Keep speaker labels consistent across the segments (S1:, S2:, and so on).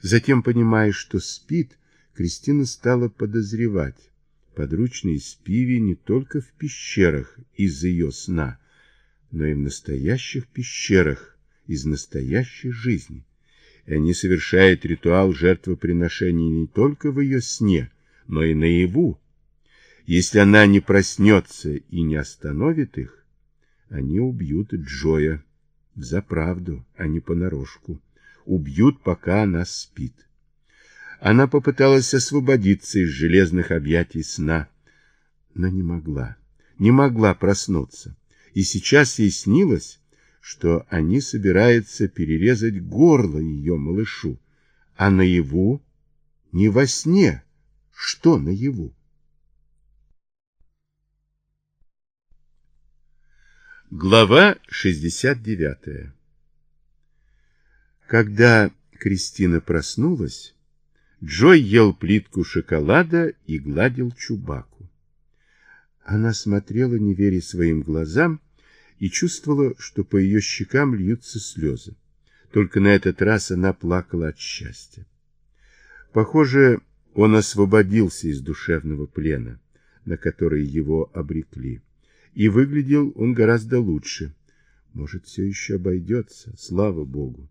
S1: Затем, понимая, что спит, Кристина стала подозревать. Подручные Спиви не только в пещерах из ее сна, но и в настоящих пещерах из настоящей жизни. И они совершают ритуал жертвоприношения не только в ее сне, но и наяву. Если она не проснется и не остановит их, они убьют Джоя за правду, а не понарошку. Убьют, пока она спит. Она попыталась освободиться из железных объятий сна, но не могла, не могла проснуться. И сейчас ей снилось, что они собираются перерезать горло ее малышу, а наяву, не во сне, что наяву. Глава 69 Когда Кристина проснулась, Джой ел плитку шоколада и гладил Чубаку. Она смотрела, не веря своим глазам, и чувствовала, что по ее щекам льются слезы. Только на этот раз она плакала от счастья. Похоже, он освободился из душевного плена, на который его обрекли. И выглядел он гораздо лучше. Может, все еще обойдется, слава богу.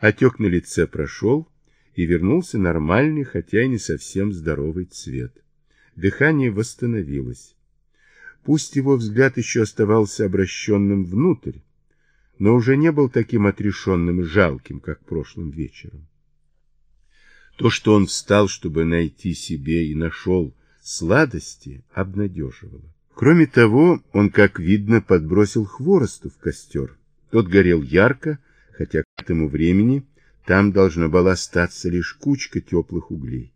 S1: Отек на лице прошел, и вернулся нормальный, хотя и не совсем здоровый цвет. Дыхание восстановилось. Пусть его взгляд еще оставался обращенным внутрь, но уже не был таким отрешенным и жалким, как прошлым вечером. То, что он встал, чтобы найти себе и нашел сладости, обнадеживало. Кроме того, он, как видно, подбросил хворосту в костер. Тот горел ярко, хотя к этому времени там должна была остаться лишь кучка теплых углей.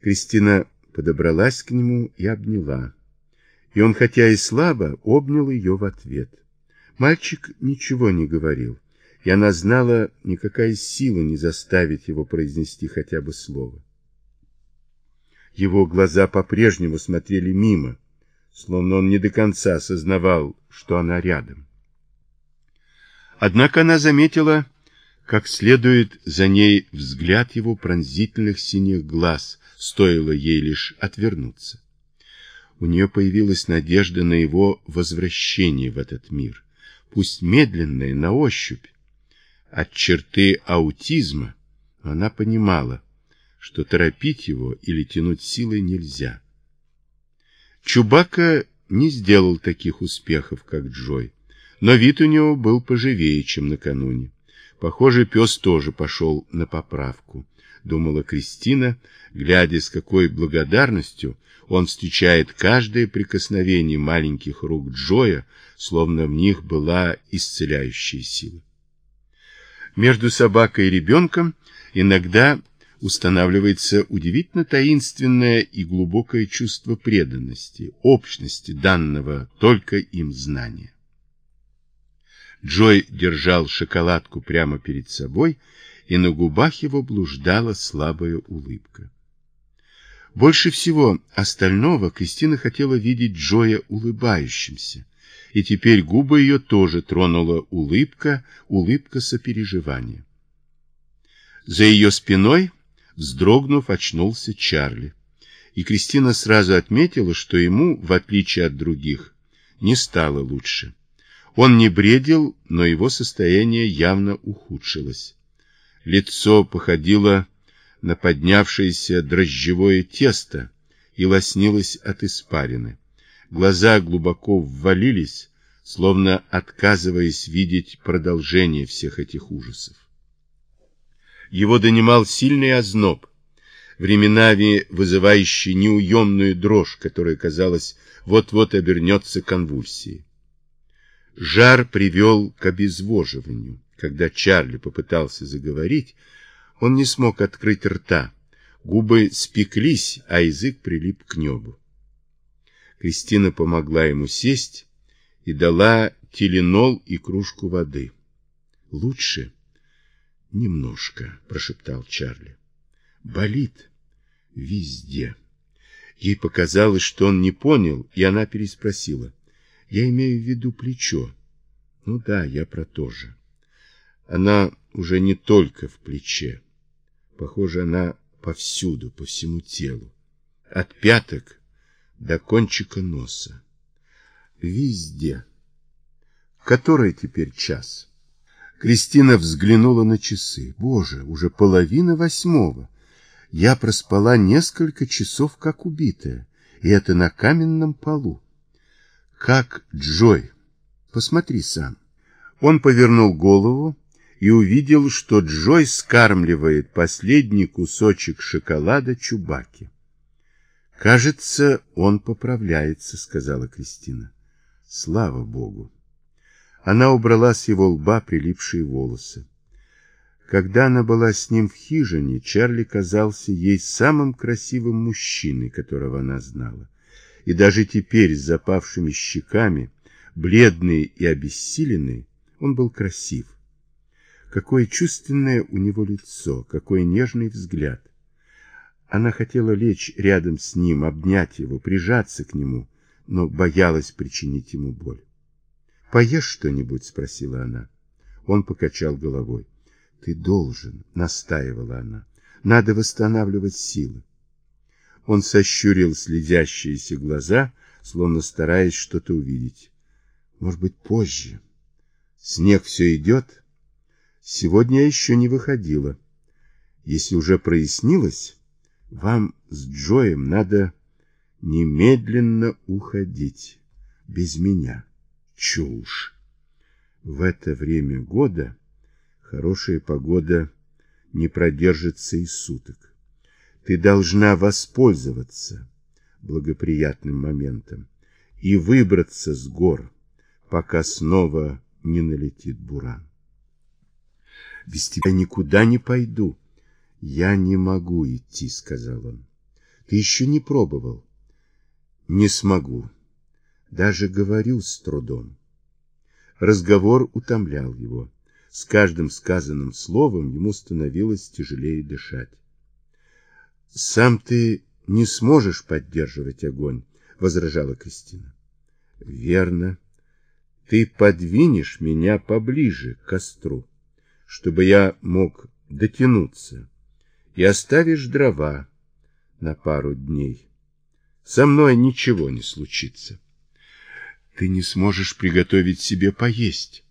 S1: Кристина подобралась к нему и обняла. И он, хотя и слабо, обнял ее в ответ. Мальчик ничего не говорил, и она знала, никакая сила не заставит его произнести хотя бы слово. Его глаза по-прежнему смотрели мимо, словно он не до конца осознавал, что она рядом. Однако она заметила, как следует за ней взгляд его пронзительных синих глаз, стоило ей лишь отвернуться. У нее появилась надежда на его возвращение в этот мир, пусть медленное, на ощупь. От черты аутизма она понимала, что торопить его или тянуть силой нельзя. Чубака не сделал таких успехов, как Джой, но вид у него был поживее, чем накануне. Похоже, пес тоже пошел на поправку, думала Кристина, глядя, с какой благодарностью он встречает каждое прикосновение маленьких рук Джоя, словно в них была исцеляющая сила. Между собакой и ребенком иногда устанавливается удивительно таинственное и глубокое чувство преданности, общности данного только им знания. Джой держал шоколадку прямо перед собой, и на губах его блуждала слабая улыбка. Больше всего остального Кристина хотела видеть Джоя улыбающимся, и теперь губы ее тоже тронула улыбка, улыбка сопереживания. За ее спиной, вздрогнув, очнулся Чарли, и Кристина сразу отметила, что ему, в отличие от других, не стало лучше. Он не бредил, но его состояние явно ухудшилось. Лицо походило на поднявшееся дрожжевое тесто и лоснилось от испарины. Глаза глубоко ввалились, словно отказываясь видеть продолжение всех этих ужасов. Его донимал сильный озноб, временами вызывающий неуемную дрожь, которая, казалось, вот-вот обернется конвульсией. Жар привел к обезвоживанию. Когда Чарли попытался заговорить, он не смог открыть рта. Губы спеклись, а язык прилип к небу. Кристина помогла ему сесть и дала теленол и кружку воды. «Лучше?» «Немножко», — прошептал Чарли. «Болит везде». Ей показалось, что он не понял, и она переспросила. Я имею в виду плечо. Ну да, я про то же. Она уже не только в плече. Похоже, она повсюду, по всему телу. От пяток до кончика носа. Везде. Который теперь час? Кристина взглянула на часы. Боже, уже половина восьмого. Я проспала несколько часов, как убитая, и это на каменном полу. Как Джой. Посмотри сам. Он повернул голову и увидел, что Джой скармливает последний кусочек шоколада Чубаке. «Кажется, он поправляется», — сказала Кристина. «Слава Богу!» Она убрала с его лба прилипшие волосы. Когда она была с ним в хижине, Чарли казался ей самым красивым мужчиной, которого она знала. И даже теперь с запавшими щеками, бледный и обессиленный, он был красив. Какое чувственное у него лицо, какой нежный взгляд. Она хотела лечь рядом с ним, обнять его, прижаться к нему, но боялась причинить ему боль. «Поешь что-нибудь?» — спросила она. Он покачал головой. «Ты должен», — настаивала она. «Надо восстанавливать силы». Он сощурил следящиеся глаза, словно стараясь что-то увидеть. «Может быть, позже. Снег все идет?» «Сегодня я еще не выходила. Если уже прояснилось, вам с Джоем надо немедленно уходить. Без меня» чушь. В это время года хорошая погода не продержится и суток. Ты должна воспользоваться благоприятным моментом и выбраться с гор, пока снова не налетит буран. Без тебя никуда не пойду. Я не могу идти, сказал он. Ты еще не пробовал. Не смогу. Даже говорю с трудом. Разговор утомлял его. С каждым сказанным словом ему становилось тяжелее дышать. «Сам ты не сможешь поддерживать огонь», — возражала Кристина. «Верно. Ты подвинешь меня поближе к костру, чтобы я мог дотянуться, и оставишь дрова на пару дней. Со мной ничего не случится» ты не сможешь приготовить себе поесть.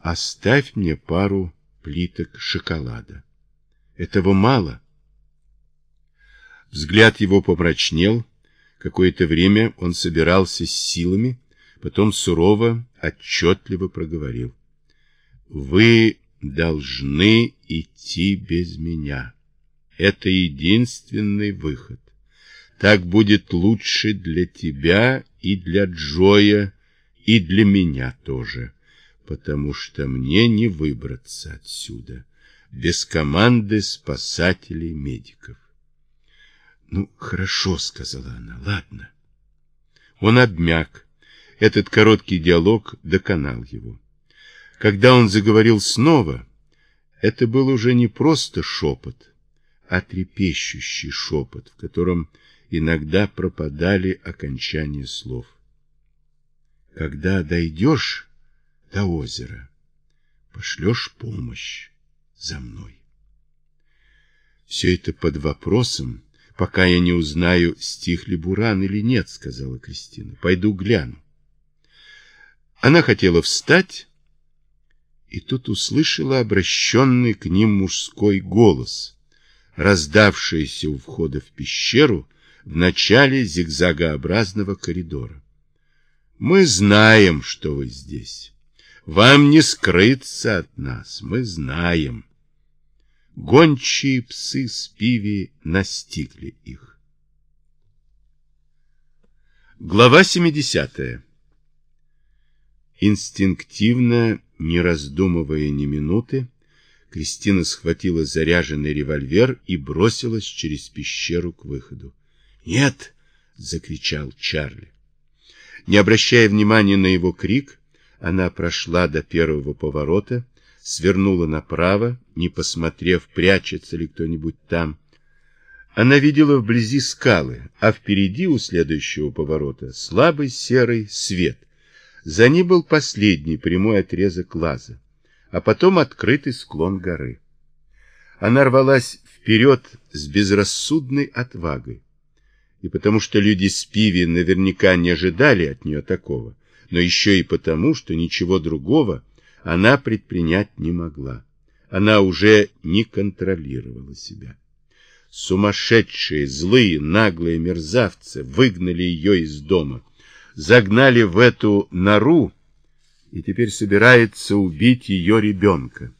S1: Оставь мне пару плиток шоколада. Этого мало. Взгляд его помрачнел. Какое-то время он собирался с силами, потом сурово, отчетливо проговорил. Вы должны идти без меня. Это единственный выход. Так будет лучше для тебя и для Джоя, и для меня тоже, потому что мне не выбраться отсюда без команды спасателей-медиков. «Ну, хорошо», — сказала она, — «ладно». Он обмяк. Этот короткий диалог доконал его. Когда он заговорил снова, это был уже не просто шепот, а трепещущий шепот, в котором иногда пропадали окончания слов. Когда дойдешь до озера, пошлешь помощь за мной. Все это под вопросом, пока я не узнаю, стих ли Буран или нет, сказала Кристина. Пойду гляну. Она хотела встать, и тут услышала обращенный к ним мужской голос, раздавшийся у входа в пещеру в начале зигзагообразного коридора. Мы знаем, что вы здесь. Вам не скрыться от нас, мы знаем. Гончие псы с пиви настигли их. Глава 70. Инстинктивно, не раздумывая ни минуты, Кристина схватила заряженный револьвер и бросилась через пещеру к выходу. «Нет!» — закричал Чарли. Не обращая внимания на его крик, она прошла до первого поворота, свернула направо, не посмотрев, прячется ли кто-нибудь там. Она видела вблизи скалы, а впереди у следующего поворота слабый серый свет. За ним был последний прямой отрезок лаза. а потом открытый склон горы. Она рвалась вперед с безрассудной отвагой. И потому что люди с Пиви наверняка не ожидали от нее такого, но еще и потому, что ничего другого она предпринять не могла. Она уже не контролировала себя. Сумасшедшие, злые, наглые мерзавцы выгнали ее из дома, загнали в эту нору, и теперь собирается убить ее ребенка.